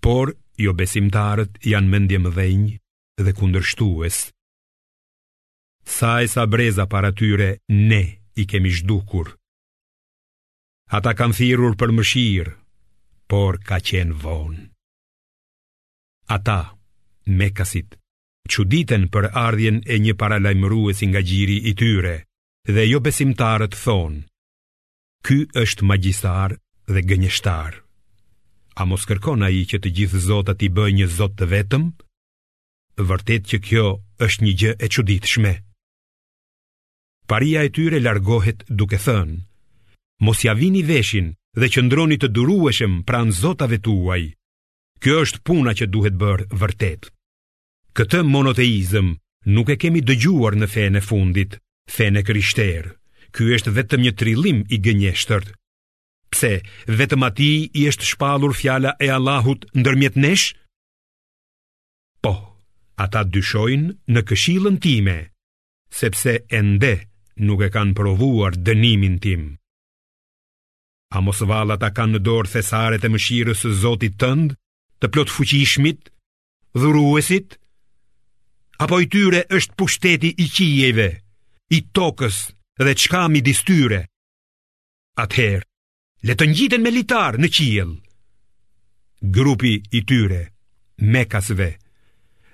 Por, jobesimtarët janë mendjemëdhenj dhe kundërshtues. Sa e sa breza para tyre ne i kemi zhdukur. Ata kanë thirrur për mëshirë, por ka qenë vonë. Ata, mekasit, çuditen për ardhjen e një paralajmëruesi nga gjiri i tyre, dhe jobesimtarët thonë, Ky është magjistar dhe gënjeshtar. A mos kërkon ai që të gjithë zotat t'i bëjë një zot të vetëm? Vërtet që kjo është një gjë e çuditshme. Paria e tyre largohet duke thënë: Mos ia vini veshin dhe qëndroni të durueshëm pranë zotave tuaj. Kjo është puna që duhet bërë vërtet. Këtë monoteizëm nuk e kemi dëgjuar në fenë e fundit, fenë e krishterë. Ky është vetëm një trillim i gënjeshtërt. Pse vetëm atij i është shpallur fjala e Allahut ndërmjet nesh? Po, ata dyshojnë në këshillën time, sepse ende nuk e kanë provuar dënimin tim. A mos vallë ata kanë në dorë thesaret e mëshirës së Zotit tënd, të plotfuqishmit, dhuruesit? Apo i tyre është pushteti i qiejve, i tokës dhe çka midis tyre? Atëherë, le të ngjiten me litar në qiell. Grupi i tyre, mekasve,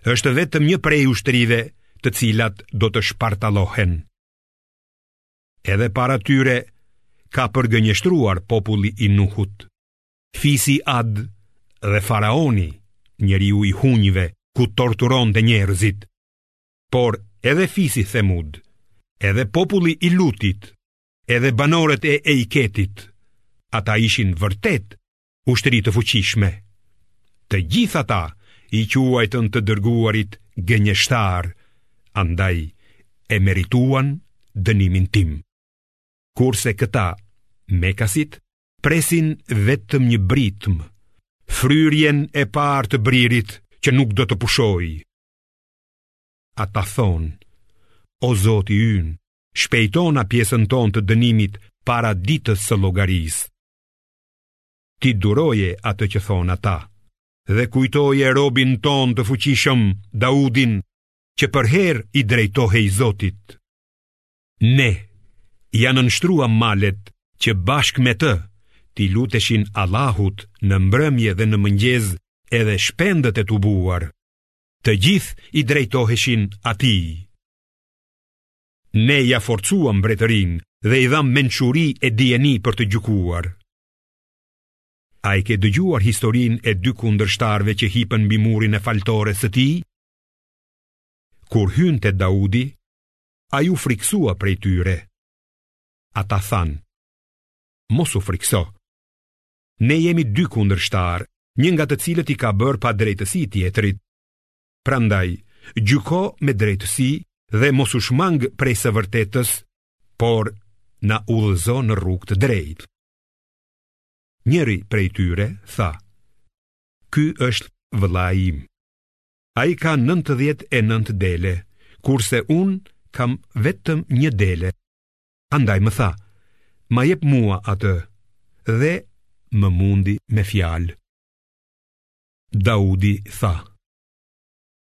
është vetëm një prej ushtrive të cilat do të shpartallohen. Edhe para tyre ka përgënjeshtruar populli i Nuhut. Fisi Ad dhe faraoni, njeriu i hunjve, ku torturonte njerëzit. Por edhe fisi Themud, edhe populli i Lutit, edhe banorët e Ejketit, ata ishin vërtet ushtri të fuqishme. Të gjithë ata i quajtën të dërguarit gënjeshtarë, andaj e merituan dënimin tim. Kurse këta mekasit presin vetëm një britmë, fryrjen e parë të bririt që nuk do të pushojë. Ata thonë, o zoti ynë, shpejtona pjesën tonë të dënimit para ditës së llogarisë. Ti duroje atë që thonë ata, dhe kujtoje robin tonë të fuqishëm, Daudin, që përherë i drejtohej zotit. Ne ia nënshtruam malet që bashkë me të, t'i luteshin Allahut në mbrëmje dhe në mëngjes edhe shpendët e tubuar, të gjithë i drejtoheshin atij. Ne ia forcuam mbretërinë dhe i dhamë mençuri e dijeni për të gjykuar. A i ke dëgjuar historinë e dy kundërshtarëve që hipën mbi murin e faltores së tij? Kur hynë te Daudi, Ai u frikësua prej tyre. Ata thanë, mos u frikëso. Ne jemi dy kundërshtarë, një nga të cilët i ka bërë padrejtësi tjetrit. Prandaj, gjyko me drejtësi dhe mos u shmang prej së vërtetës, por na udhëzo në rrugë të drejtë. Njëri prej tyre tha: Ky është vëllai im. Ai ka 99 dele, kurse unë kam vetëm një dele. Andaj më tha, ma jep mua atë dhe më mundi me fjalë. Daudi tha,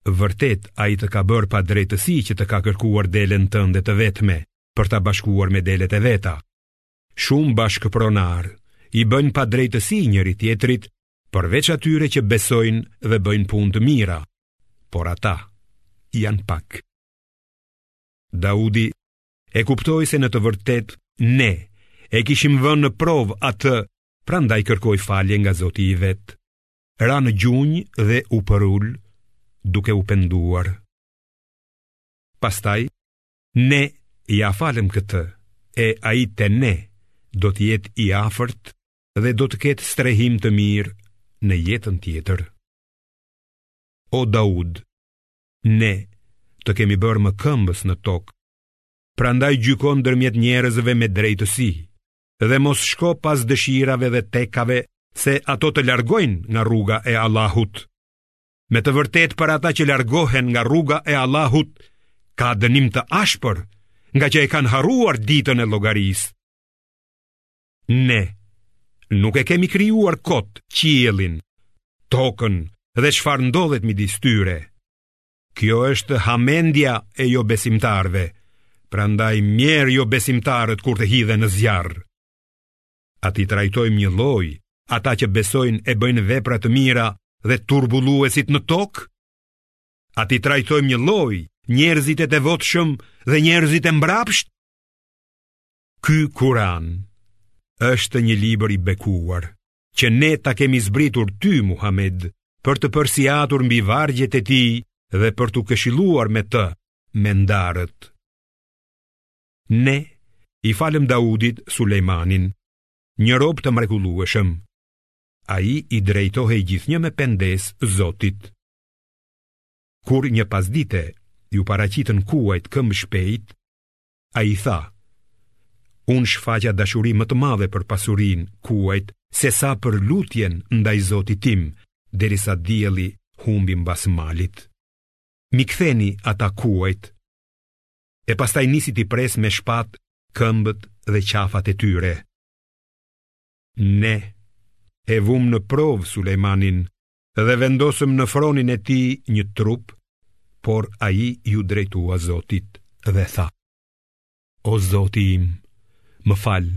vërtet ai të ka bërë padrejtësi që të ka kërkuar delen tënde të vetme për ta bashkuar me delet e veta. Shumë bashkëpronarë i bëjnë padrejtësi njëri-tjetrit përveç atyre që besojnë dhe bëjnë punë të mira, por ata janë pak. Daudi e kuptoi se në të vërtetë ne e kishim vënë në provë atë, prandaj kërkoi falje nga Zoti i vet. Ra në gjunjë dhe u përul duke u penduar. Pastaj ne ia falëm këtë e ai te ne do të jetë i afërt dhe do të ketë strehim të mirë në jetën tjetër. O Daud, ne të kemi bërë mëkëmbës në tokë, prandaj gjyko ndërmjet njerëzve me drejtësi, dhe mos shko pas dëshirave dhe tekave se ato të largojnë nga rruga e Allahut. Me të vërtetë për ata që largohen nga rruga e Allahut, ka dënim të ashpër ngaqë e kanë harruar ditën e llogarisë. Ne nuk e kemi krijuar kot qiellin, tokën dhe çfarë ndodhet midis tyre. Kjo është hamendja e jobesimtarëve, prandaj mjerë jobesimtarët kur të hidhen në zjarr. A t'i trajtojmë njëlloj ata që besojnë e bëjnë vepra të mira dhe turbulluesit në tokë? A t'i trajtojmë njëlloj njerëzit e devotshëm dhe njerëzit e mbrapshtë? Ky Kur'an është një libër i bekuar, që ne ta kemi zbritur ty Muhammed për të përsiatur mbi vargjet e tij dhe për t'u këshilluar me të mendarët. Ne i falëm Daudit Sulejmanin, një rob të mrekullueshëm. Ai i drejtohej gjithnjë me pendesë Zotit. Kur një pasdite iu paraqitën kuajt këmbëshpejtë, Ai tha, unë shfaqa dashuri më të madhe për pasurinë kuajt sesa për lutjen ndaj zotit tim, derisa dielli humbi mbas malit. M'i ktheni ata kuajt, e pastaj nisi t'i presë me shpatë këmbët dhe qafat e tyre. Ne e vumë në provë Sulejmanin dhe vendosëm në fronin e tij një trup, por ai iu drejtua Zotit dhe tha, O Zoti im, më fal,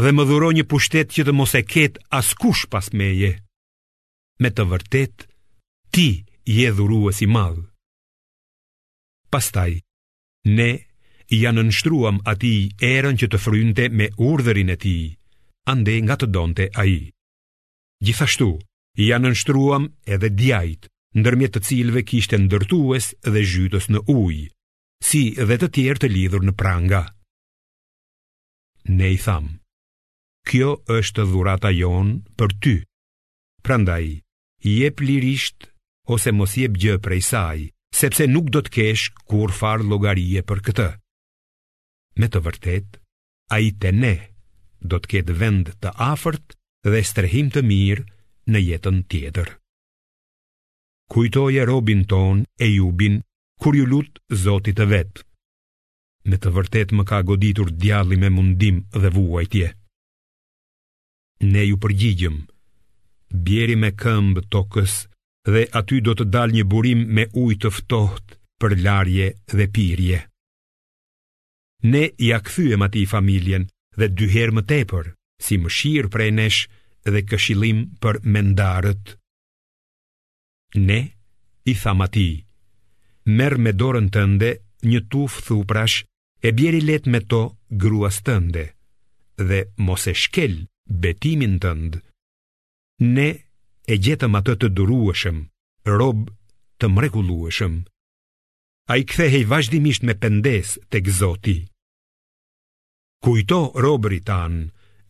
dhe më dhuro një pushtet që të mos e ketë askush pas meje. Me të vërtetë, ti je dhurues i madh. Pastaj, ne ia nënshtruam atij erën që të frynte me urdhrin e tij, andej nga të donte ai. Gjithashtu, ia nënshtruam edhe djajtë, ndërmjet të cilëve kishte ndërtues dhe zhytës në ujë, si dhe të tjerë të lidhur në pranga. Ne i thamë, kjo është dhurata jonë për ty, prandaj, jep lirisht ose mos jep gjë prej saj, sepse nuk do të kesh kurrfarë llogarie për këtë. Me të vërtetë, ai te ne do të ketë vend të afërt dhe strehim të mirë në jetën tjetër. Kujtoje robin tonë Ejubin kur iu lut zotit të vet. Me të vërtetë më ka goditur djalli me mundim dhe vuajtje. Ne iu përgjigjëm, bjeri me këmbë tokës dhe aty do të dalë një burim me ujë të ftohtë për larje dhe pirje. Ne ia kthyem atij familjen dhe dy herë më tepër, si mëshirë prej nesh dhe këshillim për mendarët. Ne i thamë atij, merr me dorën tënde një tufë thuprash e bjeri lehtë me to gruas tënde dhe mos e shkel betimin tënd. Ne e gjetëm atë të durueshëm, rob të mrekullueshëm. ai kthehej vazhdimisht me pendesë tek Zoti. Kujto robërit tanë,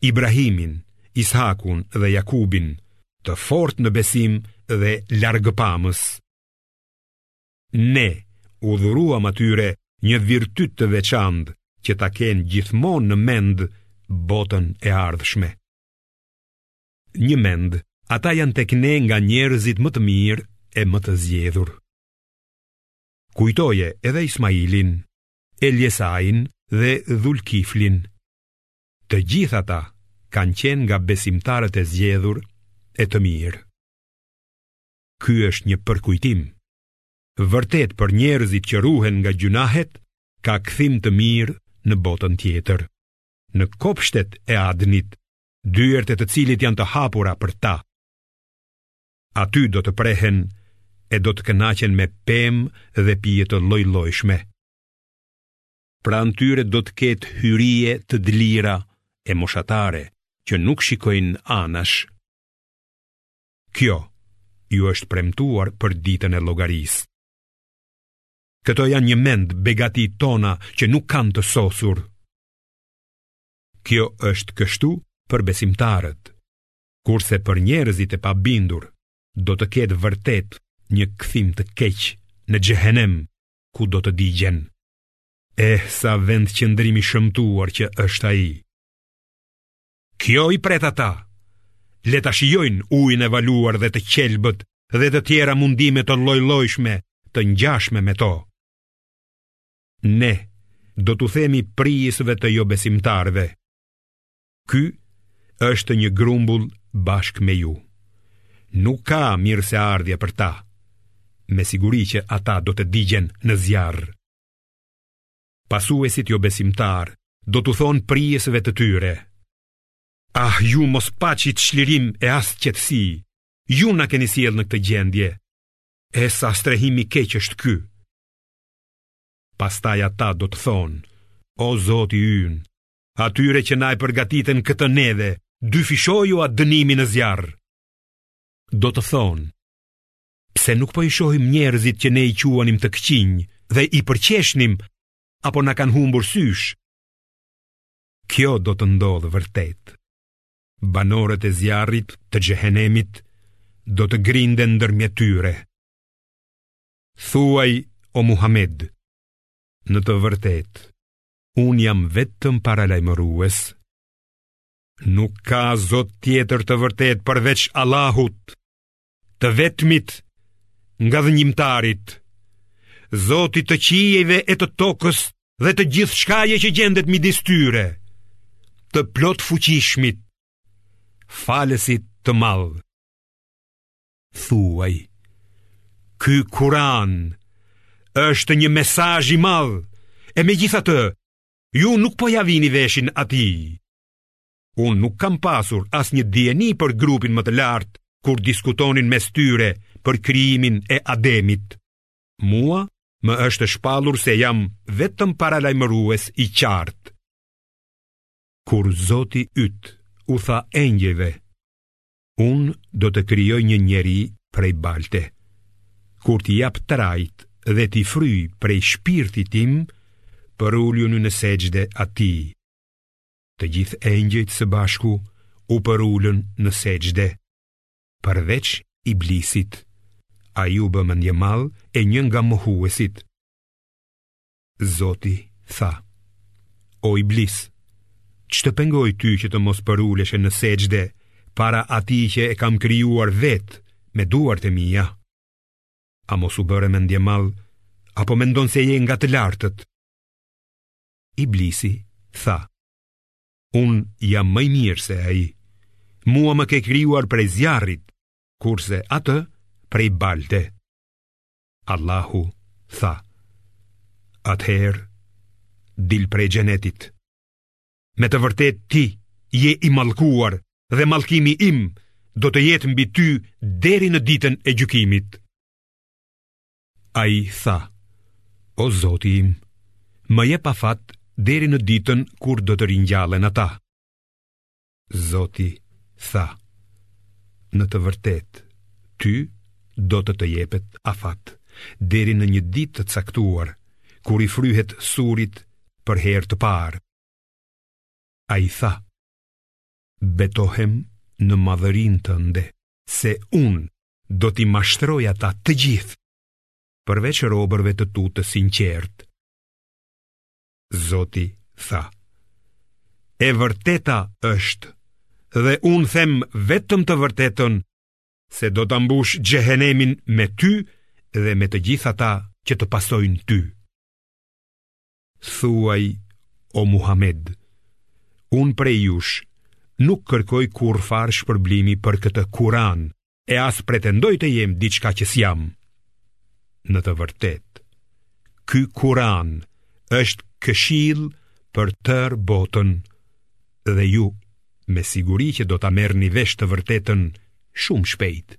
Ibrahimin, Ishakun dhe Jakubin, të fortë në besim dhe largpamës. Ne u dhuruam atyre një virtyt të veçantë që ta kenë gjithmonë në mend botën e ardhshme. Njëmend, ata janë tek ne nga njerëzit më të mirë e më të zgjedhur. Kujtoje edhe Ismailin, Eljesain dhe Dhulkiflin. Të gjithë ata kanë qenë nga besimtarët e zgjedhur e të mirë. Ky është një përkujtim. Vërtet për njerëzit që ruhen nga gjynahet, ka kthim të mirë në botën tjetër. Në kopshtet e Adnit, dyert e të cilit janë të hapura për ta. Aty do të prehen e do të kënaqen me pemë dhe pije të lloj-llojshme. Pranë tyre do të ketë hyrie të dlira e moshatare që nuk shikojnë anash. Kjo ju është premtuar për ditën e llogarisë. Këto janë njëmend begatitë tona që nuk kanë të sosur. Kjo është kështu për besimtarët. kurse për njerëzit e pabindur do të ketë vërtet një kthim të keq në xhehenem ku do të digjen. Eh sa vendqëndrim i shëmtuar që është ai. Kjo i pret ata. Le ta shijojnë ujin e valuar dhe të qelbët dhe të tjera mundime të lloj-llojshme të ngjashme me to. Ne do t'u themi prijësve të jobesimtarëve, Ky është një grumbull bashkë me ju. Nuk ka mirëseardhje për ta. Me siguri që ata do të digjen në zjarr. Pasuesit jobesimtarë do t'u thonë prijësve të tyre. Ah, ju mos paçit çlirim e as qetësi. Ju na keni sjellë në këtë gjendje. Eh sa strehim i keq është ky. Pastaj ata do të thonë, o Zoti ynë, atyre që na e përgatitën këtë neve, dyfishojua dënimin në zjarr. Do të thonë, pse nuk po i shohim njerëzit që ne i quanim të këqinj dhe i përqeshnim, apo na kanë humbur sysh? Kjo do të ndodhë vërtet. Banorët e zjarrit të xhehenemit do të grinden ndërmjet tyre. Thuaj, o Muhamed, në të vërtetë, Unë jam vetëm paralajmërues. Nuk ka zot tjetër të vërtetë përveç Allahut, të vetmit ngadhënjimtarit, zotit të qiejve e të tokës dhe të gjithçkaje që gjendet midis tyre, të plotfuqishmit, falësit të madh. Thuaj, ky kuran është një mesazh i madh, e megjithatë, ju nuk po ia vini veshin atij. Unë nuk kam pasur asnjë dijeni për grupin më të lartë, kur diskutonin mes tyre për krijimin e Ademit. Mua më është shpalur se jam vetëm paralajmërues i qartë. Kur zoti yt u tha engjëjve, Unë do të krijoj një njeri prej balte. Kur t'i jap trajtë dhe t'i fryj prej shpirtit tim, përuluni në sexhde atij. Të gjithë engjëjt së bashku u përulën në sexhde. Përveç Iblisit, ai u bë mendjemadh e një nga mohuesit. Zoti tha: O Iblis, ç'të pengoi ty që të mos përuleshe në sexhde para atij që e kam krijuar vetë me duart e mia? A mos u bëre mendjemadh apo mendon se je nga të lartët? Iblisi tha: Unë jam më i mirë se ai. Mua më ke krijuar prej zjarrit, kurse atë prej balte. Allahu tha, atëherë, dil prej xhenetit. Me të vërtetë ti je i mallkuar dhe mallkimi im do të jetë mbi ty deri në ditën e gjykimit. Ai tha, o zoti im, më jep afat deri në ditën kur do të ringjallen ata. Zoti tha, në të vërtetë, ty do të të jepet afat, deri në një ditë të caktuar, kur i fryhet surit për herë të parë. Ai tha, betohem në madhërinë tënde, se unë do t'i mashtroj ata të gjithë, përveç robërve të tu të sinqertë. Zoti tha E vërteta është dhe unë them vetëm të vërtetën se do ta mbush xhehenemin me ty dhe me të gjithë ata që të pasojnë ty. Thuaj, o Muhamed, unë prej jush nuk kërkoj kurrfarë shpërblimi për këtë kuran, e as pretendoj të jem diçka që s'jam. Në të vërtetë, ky kuran është këshillë për tërë botën dhe ju me siguri që do ta merrni vesh të vërtetën shumë shpejt.